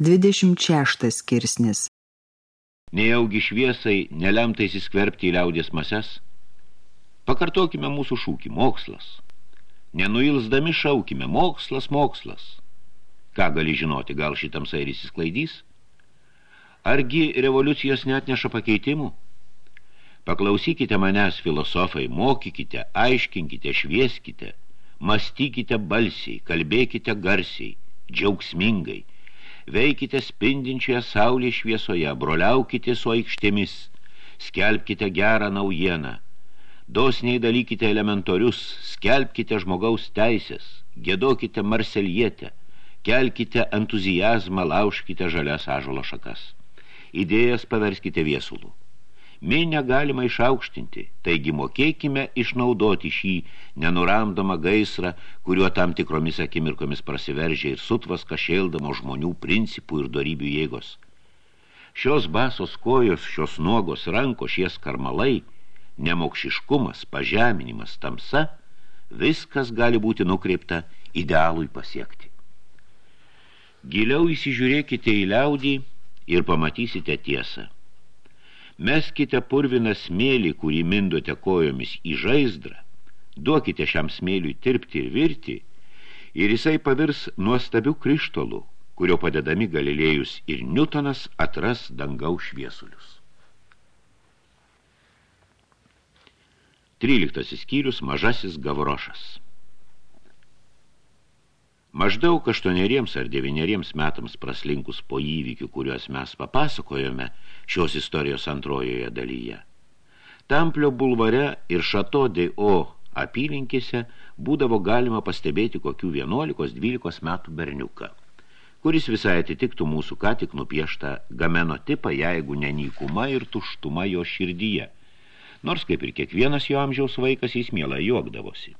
26 skirsnis Nejaugi šviesai nelemta įsiskverbti į liaudės mases? Pakartokime mūsų šūkį – mokslas. Nenuilsdami šaukime – mokslas, mokslas. Ką gali žinoti, gal šitam ir įsisklaidys? Argi revoliucijos net neša pakeitimų? Paklausykite manęs, filosofai, mokykite, aiškinkite, švieskite, mąstykite balsiai, kalbėkite garsiai, džiaugsmingai – veikite spindinčioje saulės šviesoje, broliaukite su aikštėmis, skelbkite gerą naujieną, dosniai dalykite elementorius, skelbkite žmogaus teisės, gėdokite marselietę, kelkite entuzijazmą, laužkite žalias ažolo šakas. Idėjas paverskite viesulų. Minę galima išaukštinti, taigi mokėkime išnaudoti šį nenuramdomą gaisrą, kuriuo tam tikromis akimirkomis prasiveržia ir sutvas kašėldamo žmonių principų ir dorybių jėgos. Šios basos kojos, šios nuogos rankos, šie skarmalai, nemokšiškumas, pažeminimas, tamsa, viskas gali būti nukreipta idealui pasiekti. Giliau įsižiūrėkite į liaudį ir pamatysite tiesą. Meskite purviną smėlį, kurį mindote kojomis į žaizdrą, duokite šiam smėliui tirpti ir virti, ir jisai pavirs nuostabių krištolų, kurio padedami Galilėjus ir Newtonas atras dangaus šviesulius. 13 skyrius Mažasis Gavrošas Maždaug aštuoneriems ar devyneriems metams praslinkus po įvykių, kuriuos mes papasakojome šios istorijos antrojoje dalyje. Tamplio bulvare ir Šato de O apylinkėse būdavo galima pastebėti kokių 11-12 metų berniuką, kuris visai atitiktų mūsų ką tik nupieštą gameno tipą, jeigu nenykuma ir tuštuma jo širdyje, nors kaip ir kiekvienas jo amžiaus vaikas jis mielai juokdavosi.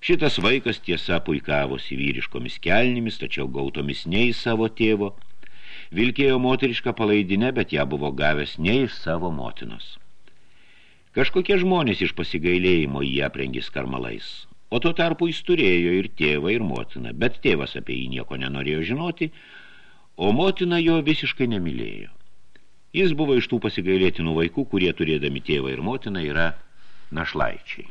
Šitas vaikas tiesa puikavosi vyriškomis kelnimis, tačiau gautomis ne į savo tėvo. Vilkėjo moterišką palaidinę, bet ją buvo gavęs ne iš savo motinos. Kažkokie žmonės iš pasigailėjimo jį aprengis karmalais. O tuo tarpu jis turėjo ir tėvą, ir motiną, bet tėvas apie jį nieko nenorėjo žinoti, o motina jo visiškai nemylėjo. Jis buvo iš tų pasigailėtinų vaikų, kurie turėdami tėvą ir motiną yra našlaičiai.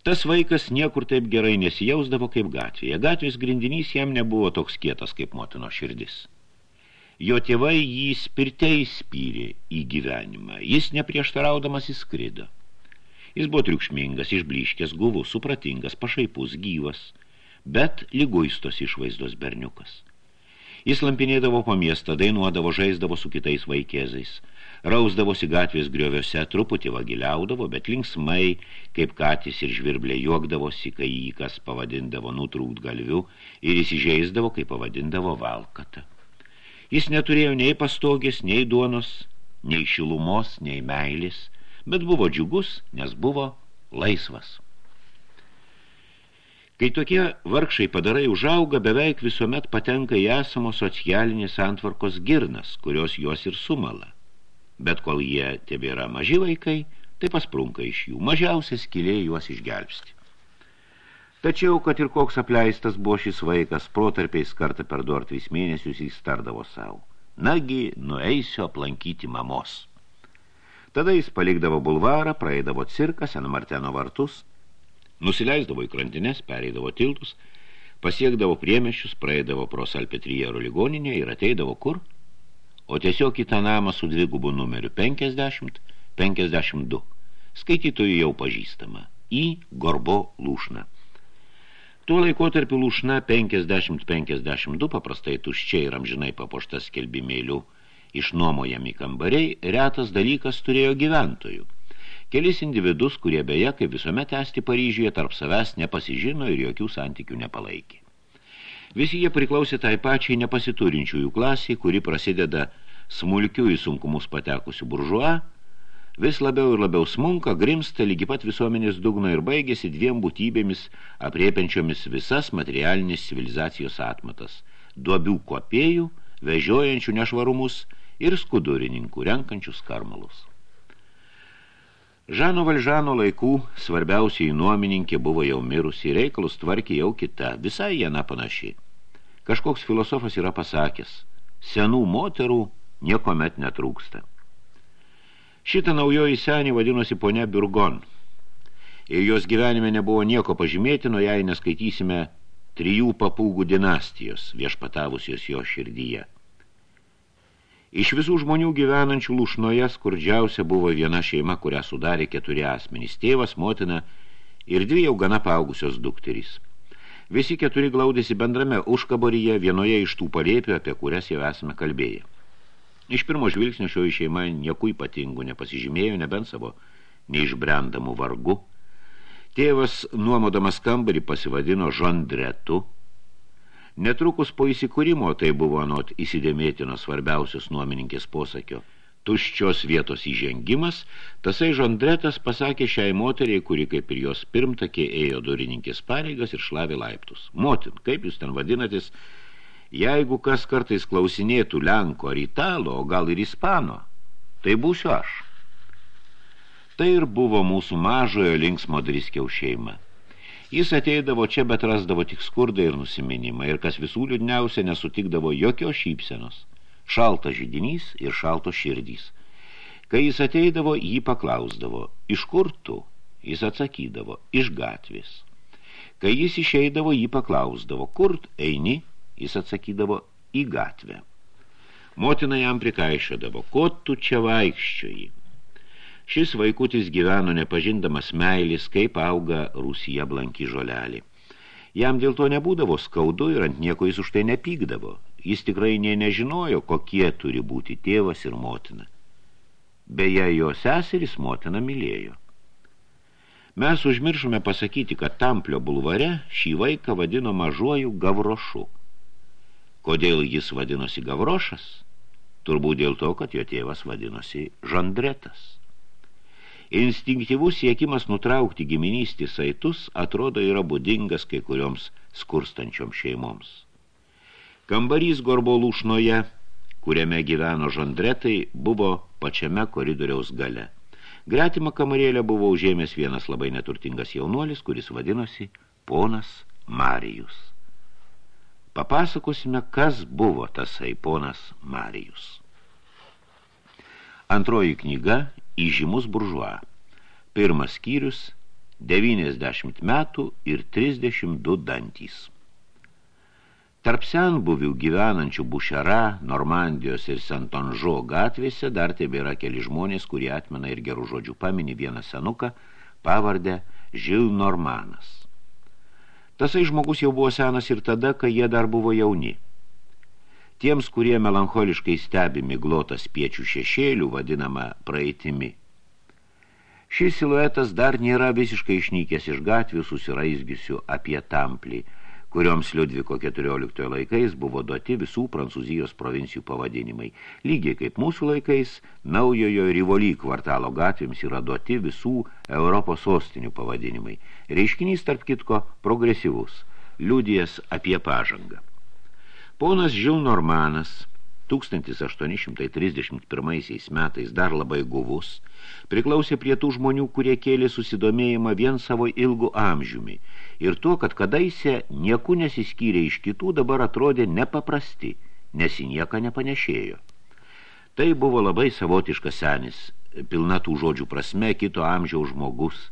Tas vaikas niekur taip gerai nesijausdavo kaip gatvėje. Gatvės grindinys jam nebuvo toks kietas kaip motino širdis. Jo tėvai jį spirtei spyrė į gyvenimą. Jis neprieštaraudamas įskrido. Jis buvo triukšmingas, išbliškęs, guvus, supratingas, pašaipus, gyvas, bet lyguistos išvaizdos berniukas. Jis lampinėdavo po miestą, dainuodavo, žaisdavo su kitais vaikėzais – rausdavosi gatvės grioviuose, truputį vagiliaudavo, bet linksmai, kaip katys ir žvirblė juokdavosi, kai jį kas pavadindavo nutrūkt galviu ir įsižeisdavo, kai pavadindavo valkata. Jis neturėjo nei pastogės, nei duonos, nei šilumos, nei meilis, bet buvo džiugus, nes buvo laisvas. Kai tokie vargšai padarai užauga, beveik visuomet patenka į esamo socialinės antvarkos girnas, kurios juos ir sumala bet kol jie tebėra maži vaikai, tai pasprunka iš jų, mažiausias skilė juos išgelbsti. Tačiau, kad ir koks apleistas buvo šis vaikas, protarpiais kartą per du ar tris mėnesius jis tardavo savo. Nagi, nueisiu aplankyti mamos. Tada jis palikdavo bulvarą, praeidavo cirką, Sen Marteno vartus, nusileisdavo į krantines, pereidavo tiltus, pasiekdavo priemešius, praeidavo pro Salpetriero ligoninę ir ateidavo kur – o tiesiog į tą namą su dvigubu numeriu 50-52. Skaitytojų jau pažįstama. Į Gorbo lūšną. Tuo laikotarpiu lūšna 50-52 paprastai tuščiai ir amžinai papuoštas skelbimėlių išnuomojami kambariai, retas dalykas turėjo gyventojų. Kelis individus, kurie beje, kaip visuomet esti Paryžiuje, tarp savęs nepasižino ir jokių santykių nepalaikė. Visi jie priklausė tai pačiai nepasiturinčiųjų klasiai, kuri prasideda smulkių į sunkumus patekusių buržuą, vis labiau ir labiau smunka, grimsta lygi pat visuomenės dugno ir baigėsi dviem būtybėmis apriepiančiomis visas materialinės civilizacijos atmatas – duobių kopėjų, vežiojančių nešvarumus ir skudurininkų renkančių skarmalus. Žano Valžano laikų svarbiausiai nuomininkė buvo jau mirusi, reikalus tvarkė jau kita, visai jena panaši. Kažkoks filosofas yra pasakęs, senų moterų niekomet netrūksta. Šitą naujoji senį vadinosi ponia Burgon. Ir jos gyvenime nebuvo nieko pažymėtino, jei neskaitysime trijų papūgų dinastijos viešpatavusios jo širdyje. Iš visų žmonių gyvenančių lūšnoje skurdžiausia buvo viena šeima, kurią sudarė keturi asmenys – tėvas, motina ir dvi jau gana paaugusios dukterys. Visi keturi glaudėsi bendrame užkaboryje vienoje iš tų palėpių, apie kurias jau esame kalbėję. Iš pirmo žvilgsnio šioji šeima nieko ypatingų nepasižymėjo, nebent savo neišbrendamų vargu. Tėvas nuomodamas kambarį pasivadino Žandretu. Netrukus po įsikūrimo tai buvo anot įsidėmėtino svarbiausios nuomininkės posakio tuščios vietos įžengimas, tasai Žandretas pasakė šiai moteriai, kuri kaip ir jos pirmtakė ėjo durininkės pareigas ir šlavė laiptus. Motin, kaip jūs ten vadinatis, Jeigu kas kartais klausinėtų Lenko ar Italo, o gal ir Ispano, tai būsiu aš. Tai ir buvo mūsų mažojo linksmo driskiau šeima. Jis ateidavo čia, bet rasdavo tik skurdą ir nusiminimą, ir kas visų liūdniausia nesutikdavo jokio šypsenos. Šaltas žydinys ir šaltos širdys. Kai jis ateidavo, jį paklausdavo, iš kur tu? Jis atsakydavo, iš gatvės. Kai jis išeidavo, jį paklausdavo, kur eini? Jis atsakydavo į gatvę. Motina jam prikaišėdavo, ko tu čia vaikščioji? Šis vaikutis gyveno nepažindamas meilis, kaip auga Rusija blanki žolelį. Jam dėl to nebūdavo skaudu ir ant nieko jis už tai nepykdavo. Jis tikrai nė nežinojo, kokie turi būti tėvas ir motina. Beje, jo seseris motina mylėjo. Mes užmiršome pasakyti, kad Tamplio bulvare šį vaiką vadino mažuoju gavrošu – Kodėl jis vadinosi Gavrošas? Turbūt dėl to, kad jo tėvas vadinosi Žandretas. Instinktyvus siekimas nutraukti giminystį saitus atrodo yra būdingas kai kurioms skurstančioms šeimoms. Kambarys gorbolūšnoje, kuriame gyveno žandretai, buvo pačiame koridoriaus gale. Gretimą kamarėlę buvo užėmęs vienas labai neturtingas jaunuolis, kuris vadinosi ponas Marijus papasakosime, kas buvo tasai ponas Marijus. Antroji knyga – Įžymus buržuo. Pirmas skyrius – 90 metų ir 32 dantys. Tarp senbuvių gyvenančių Bušera, Normandijos ir Santonžo gatvėse dar tebėra keli žmonės, kurie atmena ir gerų žodžių pamini vieną senuką, pavardę Žil Normanas. Tasai žmogus jau buvo senas ir tada, kai jie dar buvo jauni. Tiems, kurie melancholiškai stebi miglotas piečių šešėlių, vadinama praeitimi. Šis siluetas dar nėra visiškai išnykęs iš gatvių susiraizgisių apie tamplį – kurioms Liudviko 14 laikais buvo duoti visų Prancūzijos provincijų pavadinimai. Lygiai kaip mūsų laikais, naujojo Rivoly kvartalo gatvėms yra duoti visų Europos sostinių pavadinimai. Reiškinys, tarp kitko, progresyvus, liudijas apie pažangą. Ponas Žil Normanas 1831 metais dar labai guvus, priklausė prie tų žmonių, kurie kėlė susidomėjimą vien savo ilgų amžiumi ir tuo, kad kadaise nieku nesiskyrė iš kitų, dabar atrodė nepaprasti, nes į nieką nepanešėjo. Tai buvo labai savotiškas senis, pilna tų žodžių prasme, kito amžiaus žmogus,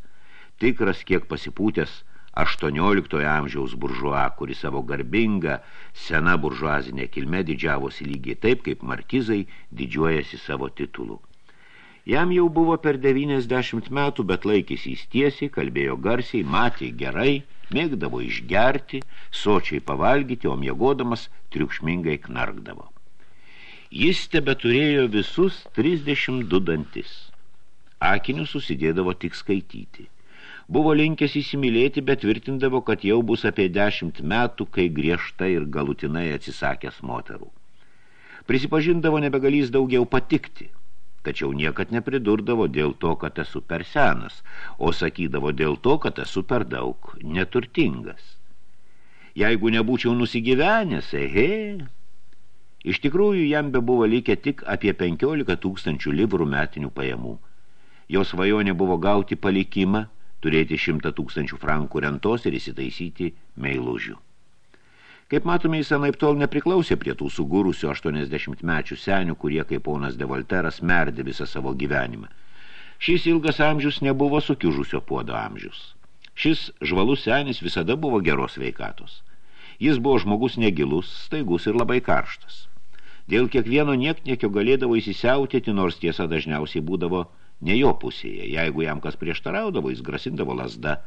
tikras kiek pasipūtęs 18 amžiaus buržua, kuri savo garbinga, sena buržuazinė kilme didžiavosi lygiai taip, kaip markizai didžiuojasi savo titulų. Jam jau buvo per 90 metų, bet laikėsi įstiesiai, kalbėjo garsiai, matė gerai, mėgdavo išgerti, sočiai pavalgyti, o miegodamas triukšmingai knarkdavo. Jis tebe turėjo visus 32 dantis. Akinius susidėdavo tik skaityti. Buvo linkęs įsimylėti, bet tvirtindavo, kad jau bus apie dešimt metų, kai griežtai ir galutinai atsisakęs moterų. Prisipažindavo nebegalys daugiau patikti – tačiau niekad nepridurdavo dėl to, kad esu per senas, o sakydavo dėl to, kad esu per daug neturtingas. Jeigu nebūčiau nusigyvenęs, ehe, iš tikrųjų jam be buvo likę tik apie 15 tūkstančių livrų metinių pajamų. Jos svajonė buvo gauti palikimą, turėti 100 tūkstančių frankų rentos ir įsitaisyti meilužių. Kaip matome, jis anaip tol nepriklausė prie tų sugūrusių 80 mečių senių, kurie, kaip ponas de Volteras, merdė visą savo gyvenimą. Šis ilgas amžius nebuvo sukiužusio puodo amžius. Šis žvalus senis visada buvo geros veikatos. Jis buvo žmogus negilus, staigus ir labai karštas. Dėl kiekvieno niekniekio galėdavo įsisiautėti, nors tiesa dažniausiai būdavo ne jo pusėje. Jeigu jam kas prieštaraudavo, jis grasindavo lasda.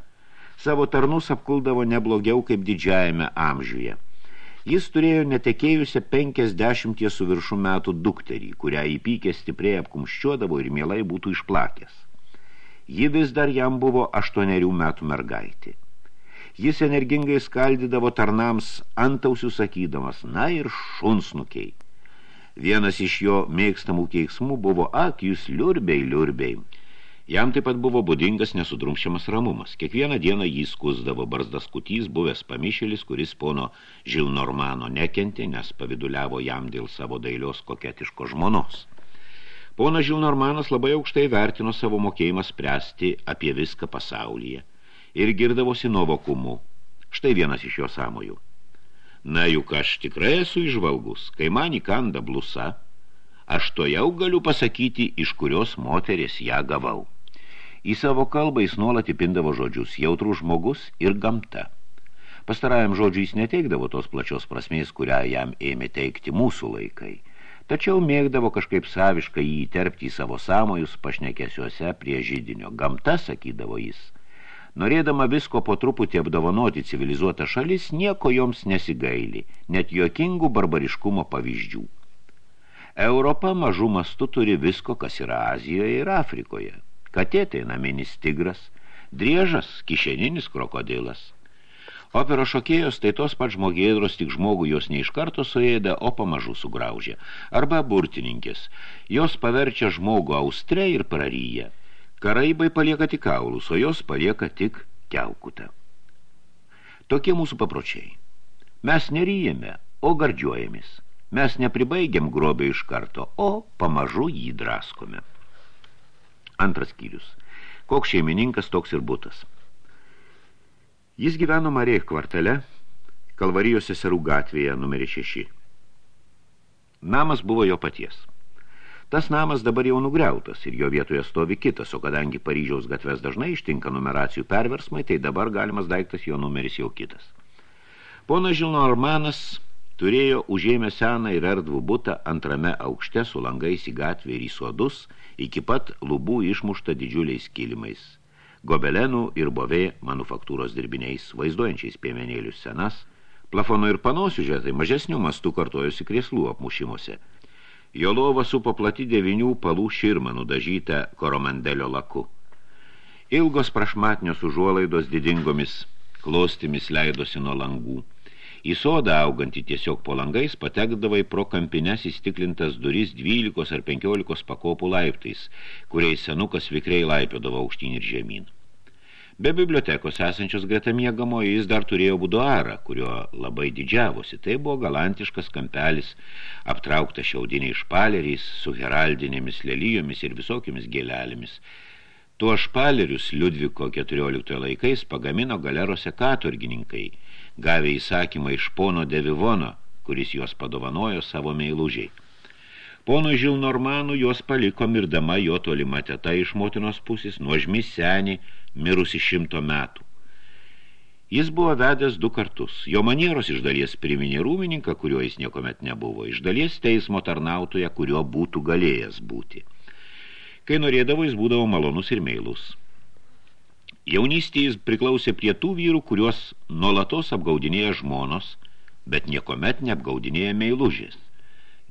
Savo tarnus apkuldavo neblogiau kaip didžiajame amžiuje – Jis turėjo netekėjusią penkiasdešimties su viršų metų dukterį, kurią įpykė stipriai apkumščiuodavo ir mielai būtų išplakęs. Ji vis dar jam buvo aštuonerių metų mergaitė. Jis energingai skaldydavo tarnams antausių sakydamas, na ir šunsnukiai. Vienas iš jo mėgstamų keiksmų buvo, ak, jūs liurbiai, liurbiai. Jam taip pat buvo būdingas nesudrumščiamas ramumas. Kiekvieną dieną jį skusdavo barzdas kutys, buvęs pamišėlis, kuris pono Žilnormano nekentė, nes paviduliavo jam dėl savo dailios koketiško žmonos. Ponas Žilnormanas labai aukštai vertino savo mokėjimą spręsti apie viską pasaulyje ir girdavosi nuovokumu. Štai vienas iš jo samojų. Na juk aš tikrai esu išvalgus, kai man įkanda blusa, aš to jau galiu pasakyti, iš kurios moteris ją gavau. Į savo kalbą jis nuolat įpindavo žodžius jautrų žmogus ir gamta. Pastarajam žodžiu jis neteikdavo tos plačios prasmės, kurią jam ėmė teikti mūsų laikai. Tačiau mėgdavo kažkaip saviškai jį įterpti į savo samojus pašnekesiuose prie žydinio. Gamta, sakydavo jis. Norėdama visko po truputį apdovanoti civilizuotą šalis, nieko joms nesigaili, net juokingų barbariškumo pavyzdžių. Europa mažų mastų turi visko, kas yra Azijoje ir Afrikoje katė tai naminis tigras, driežas kišeninis krokodilas. Opero šokėjos tai tos pat žmogėdros, tik žmogų jos ne iš karto suėda, o pamažu sugraužia. Arba burtininkės. Jos paverčia žmogų austrę ir praryja. Karaibai palieka tik kaulus, o jos palieka tik keukutą. Tokie mūsų papročiai. Mes neryjame, o gardžiuojamis. Mes nepribaigiam grobio iš karto, o pamažu jį draskome. Antras skyrius. Koks šeimininkas, toks ir būtas. Jis gyveno Marėj kvartale, Kalvarijos seserų gatvėje numerį 6. Namas buvo jo paties. Tas namas dabar jau nugriautas ir jo vietoje stovi kitas, o kadangi Paryžiaus gatves dažnai ištinka numeracijų perversmai, tai dabar galimas daiktas jo numeris jau kitas. Ponas Žilnormanas turėjo užėmę seną ir erdvų butą antrame aukšte su langais į gatvę ir į suodus, iki pat lubų išmušta didžiuliais kilimais, gobelenų ir bovė manufaktūros dirbiniais, vaizduojančiais piemenėlius senas, plafono ir panosių žetai mažesnių mastų kartojosi krėslų apmušimuose. Jo lova supo plati devinių palų širmą nudažytą koromandelio laku. Ilgos prašmatnios užuolaidos didingomis klostimis leidosi nuo langų. Į sodą augantį tiesiog po langais patekdavai pro kampines įstiklintas duris 12 ar 15 pakopų laiptais, kuriais senukas vikriai laipiodavo aukštyn ir žemyn. Be bibliotekos esančios greta miegamoje jis dar turėjo buduarą, kurio labai didžiavosi. Tai buvo galantiškas kampelis, aptraukta šiaudiniai špaleriais, su heraldinėmis lelyjomis ir visokiamis gėlelėmis. Tuo špalerius Liudviko 14 laikais pagamino galerose katurgininkai – gavę įsakymą iš pono Devivono, kuris juos padovanojo savo meilužiai. Pono Žilnormanų juos paliko mirdama jo tolima teta iš motinos pusės, nuožmi senį, mirusi šimto metų. Jis buvo vedęs du kartus. Jo manieros iš dalies priminė rūmininką, kurio jis niekomet nebuvo, iš dalies teismo tarnautoje, kurio būtų galėjęs būti. Kai norėdavo, jis būdavo malonus ir meilus. Jaunystėje jis priklausė prie tų vyrų, kuriuos nuolatos apgaudinėja žmonos, bet niekomet neapgaudinėja meilužės,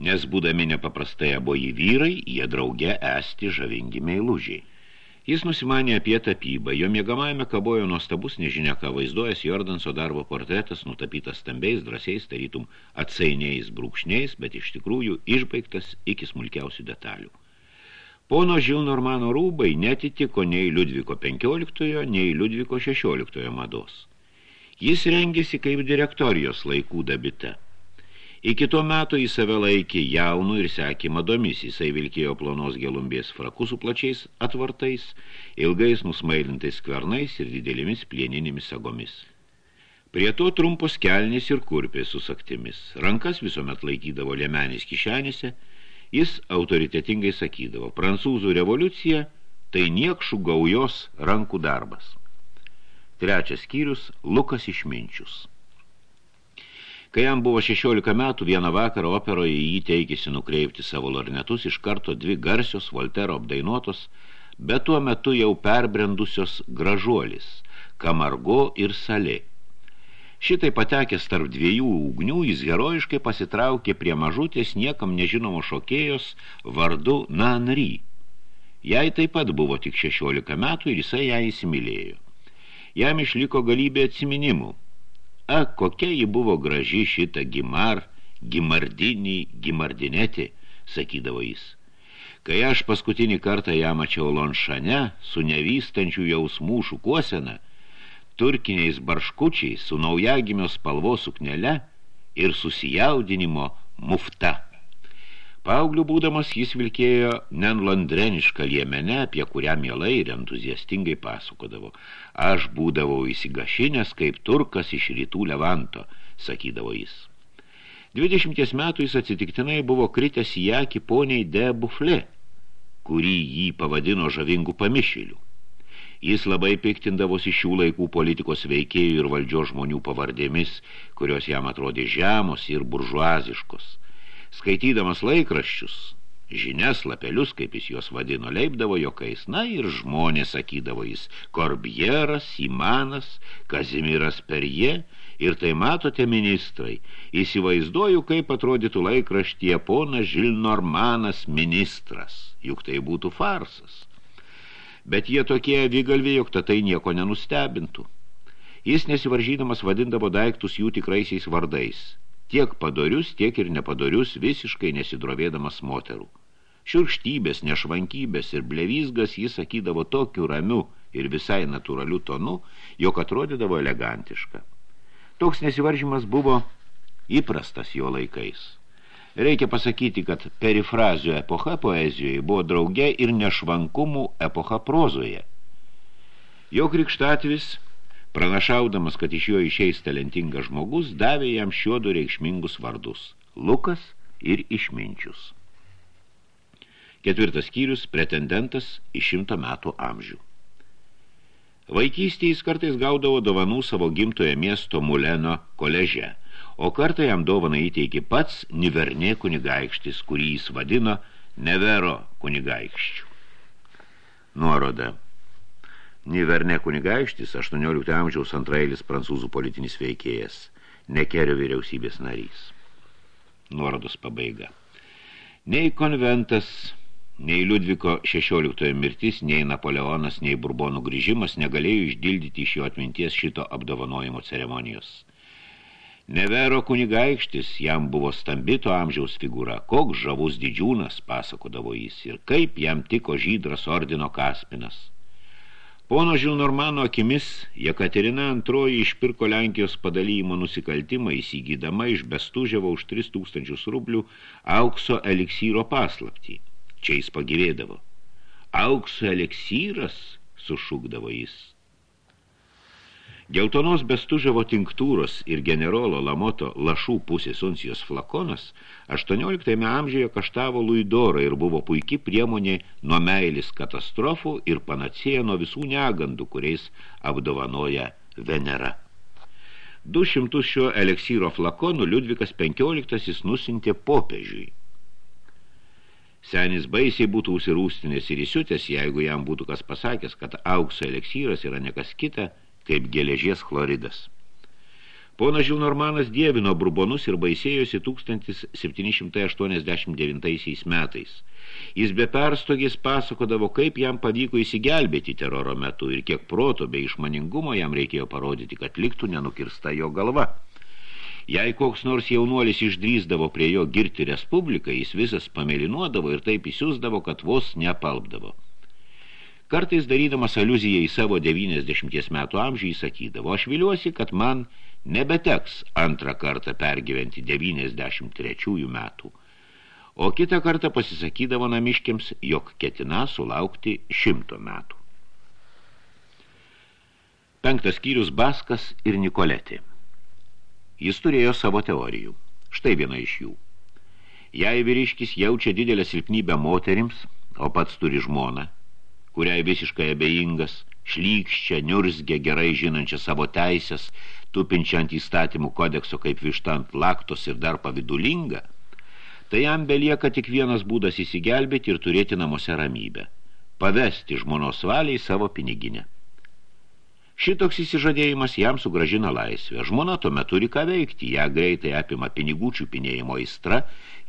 nes būdami nepaprastai aboji vyrai, jie drauge esti žavingi meilužiai. Jis nusimanė apie tapybą, jo mėgamajame kabojo nuostabus nežinia, ką vaizduojas Jordanso darbo portretas, nutapytas stambiais, drąsiais, tarytum atsainiais brūkšniais, bet iš tikrųjų išbaigtas iki smulkiausių detalių. Pono Žilnormano rūbai netitiko nei Liudviko 15, nei Liudviko 16 mados. Jis rengėsi kaip direktorijos laikų dabita. Iki to meto į save laikė jaunų ir sekė madomis, jisai vilkėjo plonos gelumbės frakus su plačiais atvartais, ilgais nusmailintais skvernais ir didelėmis plieninėmis sagomis. Prie to trumpos kelnės ir kurpės su saktimis. Rankas visuomet laikydavo liemenės kišenėse. Jis autoritetingai sakydavo, prancūzų revoliucija tai niekšų gaujos rankų darbas. Trečias skyrius – Lukas išminčius. Kai jam buvo 16 metų, vieną vakarą operoje jį teikėsi nukreipti savo lornetus iš karto dvi garsios Voltero apdainuotos, bet tuo metu jau perbrendusios gražuolis – Kamargo ir Salė – Šitai patekęs tarp dviejų ugnių, jis herojiškai pasitraukė prie mažutės niekam nežinomo šokėjos vardu Nanry. Jai taip pat buvo tik 16 metų ir jisai ją įsimylėjo. Jam išliko galybė atsiminimų. A, kokia ji buvo graži šita gimar, gimardinį, gimardinetį, sakydavo jis. Kai aš paskutinį kartą ją mačiau Lonšane su nevystančių jausmų šukuosena, turkiniais barškučiais su naujagimio spalvos suknele ir susijaudinimo mufta. Pauglių būdamas jis vilkėjo nenlondrenišką liemenę, apie kurią mielai ir entuziastingai pasakodavo. Aš būdavau įsigašinęs kaip turkas iš rytų Levanto, sakydavo jis. Dvidešimties metų jis atsitiktinai buvo kritęs į akį poniai de Bufle, kurį jį pavadino žavingų pamišėlių. Jis labai piktindavosi šių laikų politikos veikėjų ir valdžios žmonių pavardėmis, kurios jam atrodė žemos ir buržuaziškos. Skaitydamas laikraščius, žinias lapelius, kaip jis juos vadino, leipdavo jokais, na ir žmonės sakydavo jis, Korbieras, Imanas, Kazimiras Perje, ir tai matote ministrai, įsivaizduoju, kaip atrodytų laikraštyje ponas Žilnormanas ministras, juk tai būtų farsas. Bet jie tokie avigalviai, jog tai nieko nenustebintų. Jis nesivaržydamas vadindavo daiktus jų tikraisiais vardais, tiek padorius, tiek ir nepadorius, visiškai nesidrovėdamas moterų. Šiurštybės, nešvankybės ir blevizgas jis sakydavo tokiu ramiu ir visai natūraliu tonu, jog atrodydavo elegantiška. Toks nesivaržymas buvo įprastas jo laikais. Reikia pasakyti, kad perifrazijų epocha poezijoje buvo drauge ir nešvankumų epocha prozoje. Jo krikštatvis, pranašaudamas, kad iš jo išeis talentingas žmogus, davė jam šio du reikšmingus vardus – Lukas ir Išminčius. Ketvirtas skyrius – pretendentas į šimto metų amžių. Vaikystėje jis kartais gaudavo dovanų savo gimtoje miesto Muleno koleže – o kartą jam dovaną įteikė pats Nivernė kunigaikštis, kurį jis vadino Nevero kunigaikščių. Nuoroda. Nivernė kunigaikštis 18 amžiaus antrailis prancūzų politinis veikėjas, Nekerio vyriausybės narys. Nuorodos pabaiga. Nei konventas, nei Liudviko 16 mirtis, nei Napoleonas, nei Burbonų grįžimas negalėjo išdildyti iš jo atminties šito apdovanojimo ceremonijos. Nevero kunigaikštis jam buvo stambito amžiaus figūra, koks žavus didžiūnas, pasakodavo jis, ir kaip jam tiko žydras ordino kaspinas. Pono Žilnormano akimis Jekaterina antroji išpirko Lenkijos padalymo nusikaltimą įsigydama iš Bestuževo už 3000 rublių aukso eliksyro paslaptį. Čia jis pagyvėdavo. Aukso eliksyras, sušūkdavo jis. Geltonos bestužavo tinktūros ir generolo Lamoto lašų pusės uncijos flakonas 18 amžiuje kaštavo Luidorą ir buvo puiki priemonė nuo meilis katastrofų ir panacėja nuo visų negandų, kuriais apdovanoja Venera. 200 šio eleksyro flakonų Liudvikas XV nusintė popiežiui. Senis baisiai būtų užsirūstinės ir įsiutęs, jeigu jam būtų kas pasakęs, kad aukso eleksyras yra nekas kita – kaip geležies chloridas. Ponas Žilnormanas dievino burbonus ir baisėjosi 1789 metais. Jis be perstogės pasakodavo, kaip jam pavyko įsigelbėti teroro metu ir kiek proto bei išmaningumo jam reikėjo parodyti, kad liktų nenukirsta jo galva. Jei koks nors jaunuolis išdrįsdavo prie jo girti respubliką, jis visas pamelinuodavo ir taip įsiusdavo, kad vos nepalpdavo. Kartais darydamas aliuziją į savo 90 metų amžių įsakydavo, aš viliuosi, kad man nebeteks antrą kartą pergyventi 93 metų. O kitą kartą pasisakydavo namiškiams, jog ketina sulaukti šimto metų. Penktas skyrius Baskas ir Nikoletė. Jis turėjo savo teorijų. Štai viena iš jų. Jei vyriškis jaučia didelę silpnybę moterims, o pats turi žmoną, kuriai visiškai abejingas, šlykščia, niurzgia, gerai žinančia savo teisės, tupinčia ant įstatymų kodekso kaip vištant laktos ir dar pavidulinga, tai jam belieka tik vienas būdas įsigelbėti ir turėti namuose ramybę – pavesti žmonos valiai savo piniginę. Šitoks įsižadėjimas jam sugražina laisvę. Žmona tuomet turi ką veikti, ją greitai apima pinigų čiupinėjimo aistra,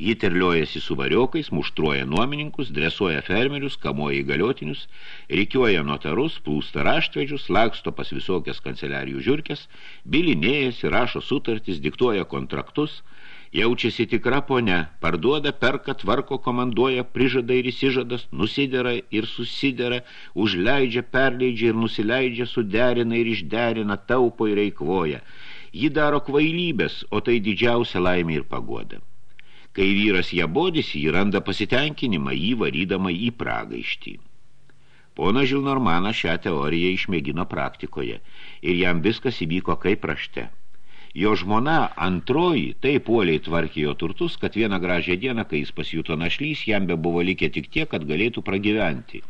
ji terliojasi su variokais, muštruoja nuomininkus, dresuoja fermerius, kamuoja įgaliotinius, reikiuoja notarus, plūsta raštvedžius, laksto pas visokias kanceliarijų žiūrkės, bilinėjasi, rašo sutartis, diktuoja kontraktus – Jaučiasi tikra ponia, parduoda, perka, tvarko, komanduoja, prižada ir įsižadas, nusidera ir susidera, užleidžia, perleidžia ir nusileidžia, suderina ir išderina, taupo ir eikvoja. Ji daro kvailybės, o tai didžiausia laimė ir pagoda. Kai vyras ją bodisi, jį randa pasitenkinimą, jį varydama į pragaištį. Pona Žilnormanas šią teoriją išmėgino praktikoje ir jam viskas įvyko kaip rašte. Jo žmona antroji taip puoliai tvarkė jo turtus, kad vieną gražią dieną, kai jis pasijuto našlys, jam be buvo likę tik tiek, kad galėtų pragyventi.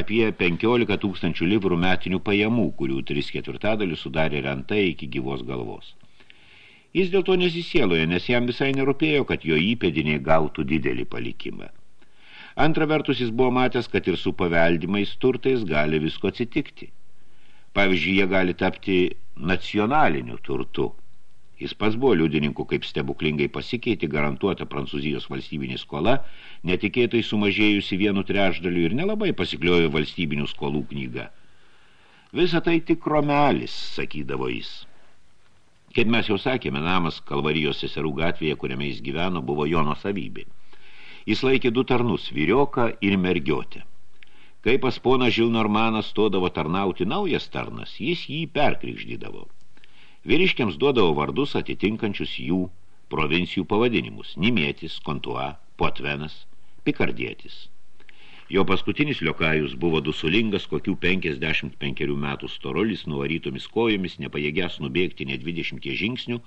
Apie 15 tūkstančių livrų metinių pajamų, kurių 3 ketvirtadalių sudarė renta iki gyvos galvos. Jis dėl to nesisėlojo, nes jam visai nerūpėjo, kad jo įpėdiniai gautų didelį palikimą. Antra vertus jis buvo matęs, kad ir su paveldimais turtais gali visko atsitikti. Pavyzdžiui, jie gali tapti nacionaliniu turtu – Jis pas buvo liudininku, kaip stebuklingai pasikeitė garantuota Prancūzijos valstybinė skola, netikėtai sumažėjusi vienu trečdaliu ir nelabai pasikliojo valstybinių skolų knyga. Visa tai tik romelis, sakydavo jis. Kaip mes jau sakėme, namas Kalvarijos seserų gatvėje, kuriame jis gyveno, buvo Jono savybė. Jis laikė du tarnus, vyrioką ir mergiotę. Kai pas pona Žilnormanas stodavo tarnauti naujas tarnas, jis jį perkrikždydavo. Vyriškiams duodavo vardus atitinkančius jų provincijų pavadinimus – Nimėtis, Kontua, Potvenas, Pikardietis. Jo paskutinis liokajus buvo dusulingas kokių 55 metų storulis, nuvarytomis kojomis, nepajėgęs nubėgti ne 20 žingsnių,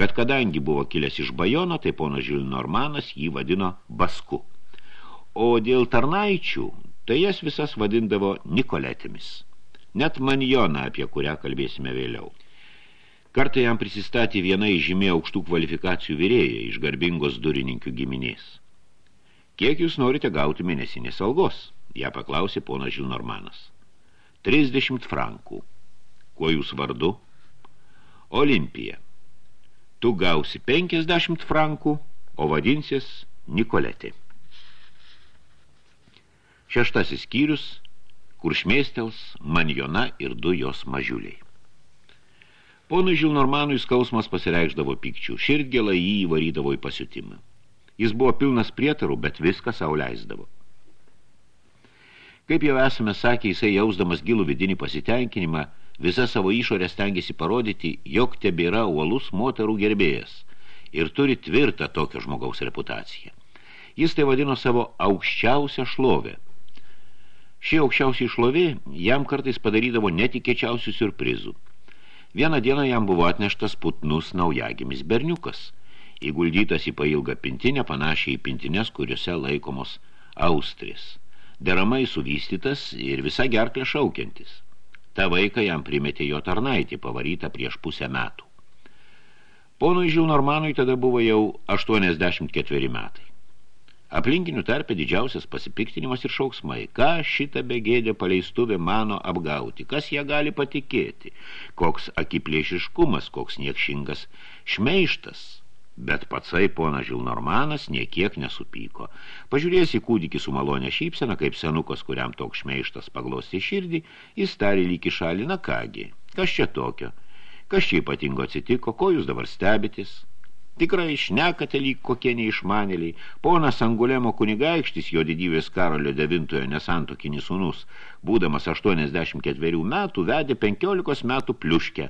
bet kadangi buvo kilęs iš Bajono, tai pono Žilnormanas jį vadino Basku. O dėl tarnaičių, tai jas visas vadindavo Nikoletėmis. Net Manjona, apie kurią kalbėsime vėliau. Kartą jam prisistatė viena įžymė aukštų kvalifikacijų vyrėja iš garbingos durininkių giminės. Kiek jūs norite gauti mėnesinės algos? ją paklausė ponas Žilnormanas. 30 frankų. Kuo jūs vardu? Olimpija. Tu gausi 50 frankų, o vadinsis Nikoletė. Šeštasis skyrius, kur šmėstels Manjona ir du jos mažiuliai. Ponui Žilnormanui skausmas pasireikšdavo pykčių, širdgėlą jį įvarydavo į pasiutimą. Jis buvo pilnas prietarų, bet viską sau leisdavo. Kaip jau esame sakę, jisai jausdamas gilų vidinį pasitenkinimą, visą savo išorę stengiasi parodyti, jog tebėra uolus moterų gerbėjas ir turi tvirtą tokio žmogaus reputaciją. Jis tai vadino savo aukščiausią šlovę. Šie aukščiausiai šlovė jam kartais padarydavo netikėčiausių surprizų – Vieną dieną jam buvo atneštas putnus naujagimis berniukas, įguldytas į pailgą pintinę, panašiai į pintinės, kuriuose laikomos austris, deramai suvystytas ir visa gerklė šaukiantis. Ta vaiką jam primetė jo tarnaitį, pavarytą prieš pusę metų. Ponui Žilnormanui tada buvo jau 84 metai. Aplinkinių tarpe didžiausias pasipiktinimas ir šauksmai. Ką šitą begėdę paleistuvė mano apgauti? Kas ją gali patikėti? Koks akiplėšiškumas, koks niekšingas šmeištas? Bet patsai pona Žilnormanas niekiek nesupyko. Pažiūrės į kūdikį su malonė šypsena, kaip senukas, kuriam toks šmeištas paglosti širdį, jis tarė lyg į šalį, na kągi, kas čia tokio? Kas čia ypatingo atsitiko, ko jūs dabar stebitis? Tikrai šnekate lyg kokie neišmanėliai. Ponas Angulemo kunigaikštis, jo didybės Karolio devintojo nesantokinis sūnus, būdamas 84 metų, vedė 15 metų pliuškę.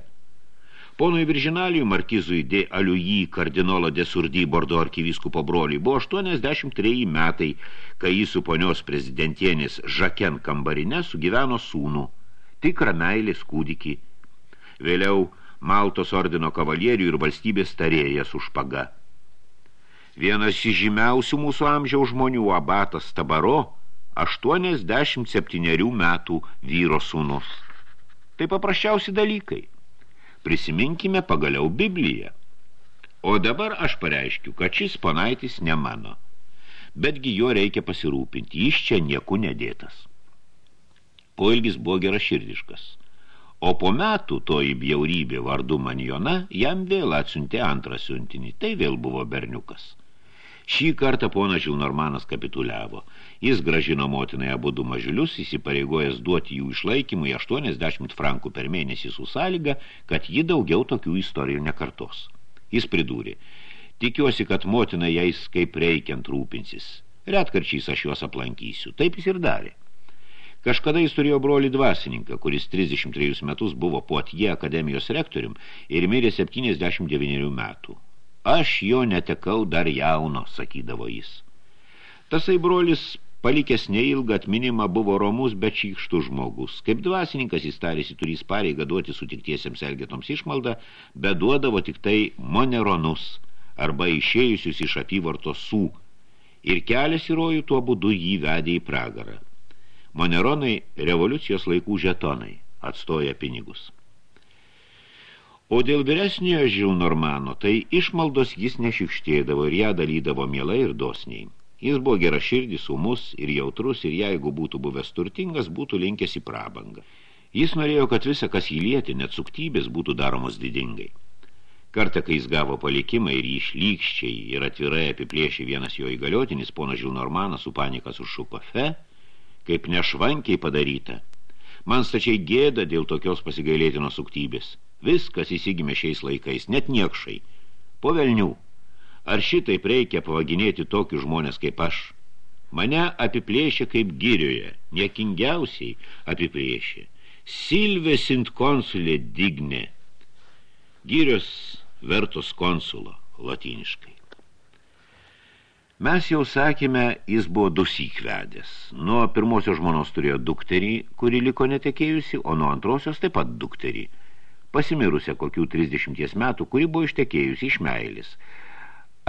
Ponui Viržinalijui Markizui de Aliujį kardinolo de Surdy Bordo arkivyskupo broliui buvo 83 metai, kai jis su ponios prezidentienės Žaken kambarine sugyveno sūnų, tikrą meilės kūdikį. Vėliau Maltos ordino kavalierių ir valstybės tarėja su špaga. Vienas įžymiausių mūsų amžiaus žmonių abatas Tabaro, 87 metų vyro sūnus. Tai paprasčiausi dalykai. Prisiminkime pagaliau Bibliją. O dabar aš pareiškiu, kad šis ponaitis ne mano. Betgi jo reikia pasirūpinti, jis čia nieku nedėtas. Poilgis buvo geraširdiškas. O po metų toji bjaurybė vardu Manjona jam vėl atsiuntė antrą siuntinį. Tai vėl buvo berniukas. Šį kartą ponas Žilnormanas kapituliavo. Jis gražino motinai abu du mažiulius, įsipareigojęs duoti jų išlaikymui 80 frankų per mėnesį su sąlyga, kad ji daugiau tokių istorijų nekartos. Jis pridūrė, tikiuosi, kad motina jais kaip reikiant rūpinsis. Retkarčiais aš juos aplankysiu. Taip jis ir darė. Kažkada jis turėjo brolį dvasininką, kuris 33 metus buvo Puatie akademijos rektorium ir mirė 79 metų. Aš jo netekau dar jauno, sakydavo jis. Tasai brolis Palikęs neilgą atminimą buvo romus, bet šykštų žmogus. Kaip dvasininkas jis tarėsi turys pareigą duoti sutiktiesiems elgetoms išmaldą, bet duodavo tik tai moneronus arba išėjusius iš apyvarto sų. Ir kelias į rojų tuo būdu jį vedė į pragarą. Moneronai revoliucijos laikų žetonai atstoja pinigus. O dėl vyresniojo Žilnormano, tai išmaldos jis nešikštėdavo ir ją dalydavo mielai ir dosniai. Jis buvo geraširdis, sumus ir jautrus ir jeigu būtų buvęs turtingas, būtų linkęs į prabangą. Jis norėjo, kad visa, kas jį lieti, net suktybės, būtų daromos didingai. Kartą, kai jis gavo palikimą ir jį išlykščiai ir atvirai apiplėšė vienas jo įgaliotinis, ponas Žilnormanas su panikas užšuko fe, kaip nešvankiai padaryta. Man stačiai gėda dėl tokios pasigailėtinos suktybės. Viskas įsigime šiais laikais, net niekšai. Po velnių. Ar šitaip reikia pavaginėti tokius žmonės kaip aš? Mane apiplėšė kaip girioje, niekingiausiai apiplėšė. Silvė sint konsulė digne. Gyrios vertos konsulo, latiniškai. Mes jau sakėme, jis buvo dusyk vedęs. Nuo pirmosios žmonos turėjo dukterį, kuri liko netekėjusi, o nuo antrosios taip pat dukterį. Pasimirusią kokių 30 metų, kuri buvo ištekėjusi iš meilis –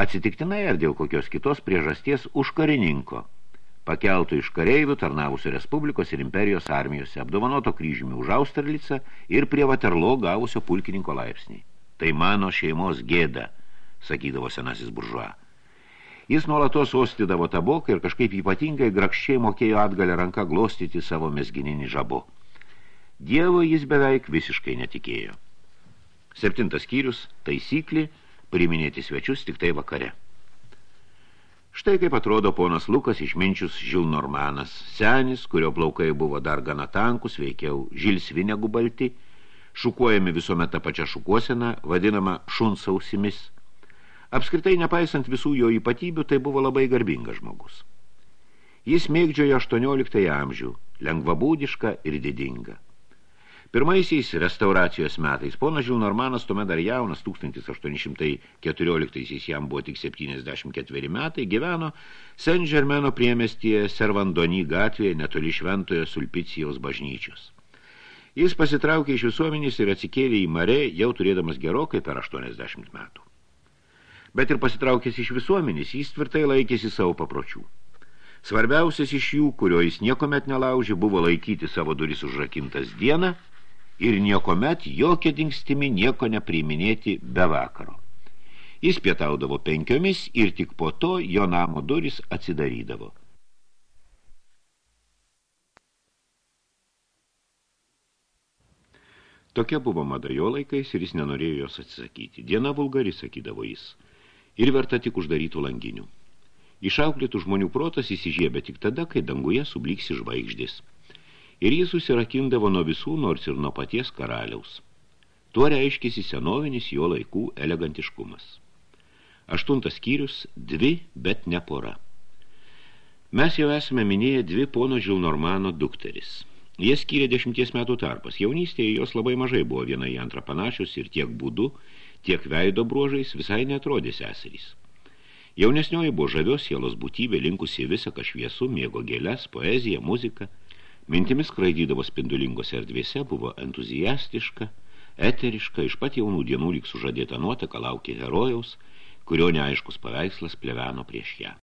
atsitiktinai ar dėl kokios kitos priežasties už karininko, pakeltų iš kareivių tarnavusio Respublikos ir imperijos armijose, apdovanoto kryžiumi už Austerlicą ir prie Vaterlo gavusio pulkininko laipsnį. Tai mano šeimos gėda, sakydavo senasis buržuo. Jis nuolatos ostydavo taboką ir kažkaip ypatingai grakščiai mokėjo atgalę ranką glostyti savo mesgininį žabu. Dievo jis beveik visiškai netikėjo. Septintas skyrius – taisyklį – priminėti svečius tik tai vakare. Štai kaip atrodo ponas Lukas išminčius Žilnormanas, senis, kurio plaukai buvo dar gana tankus, veikiau žilsvi negu balti, šukuojami visuomet tą pačią šukuoseną, vadinama šunsausimis. Apskritai, nepaisant visų jo ypatybių, tai buvo labai garbingas žmogus. Jis mėgdžiojo 18 amžių, lengvabūdišką ir didingą. Pirmaisiais restauracijos metais ponas Žilnormanas, tuomet dar jaunas, 1814 jam buvo tik 74 metai, gyveno Saint Germaino priemestyje Servandony gatvėje netoli šventojo Sulpicijos bažnyčios. Jis pasitraukė iš visuomenės ir atsikėlė į Marė, jau turėdamas gerokai per 80 metų. Bet ir pasitraukęs iš visuomenės, jis tvirtai laikėsi savo papročių. Svarbiausias iš jų, kurio jis niekomet nelaužė, buvo laikyti savo duris užrakintas dieną – ir niekomet jokia dingstimi nieko nepriiminėti be vakaro. Jis pietaudavo penkiomis ir tik po to jo namo duris atsidarydavo. Tokia buvo mada jo laikais ir jis nenorėjo jos atsisakyti. Diena vulgari, sakydavo jis, ir verta tik uždarytų langinių. Išauklėtų žmonių protas įsižiebė tik tada, kai danguje subliksi žvaigždės ir jis susirakindavo nuo visų, nors ir nuo paties karaliaus. Tuo reiškėsi senovinis jo laikų elegantiškumas. Aštuntas skyrius – dvi, bet ne pora. Mes jau esame minėję dvi pono Žilnormano dukteris. Jie skyrė dešimties metų tarpas. Jaunystėje jos labai mažai buvo viena į antrą panašius ir tiek būdu, tiek veido bruožais visai netrodė seserys. Jaunesnioji buvo žavios sielos būtybė, linkusi visą kažviesų, mėgo gėles, poeziją, muziką – Mintimis skraidydavo spindulingose erdvėse, buvo entuziastiška, Eteriška iš pat jaunų dienų lyg sužadėta nuotaka laukė herojaus, kurio neaiškus paveikslas pleveno prieš ją.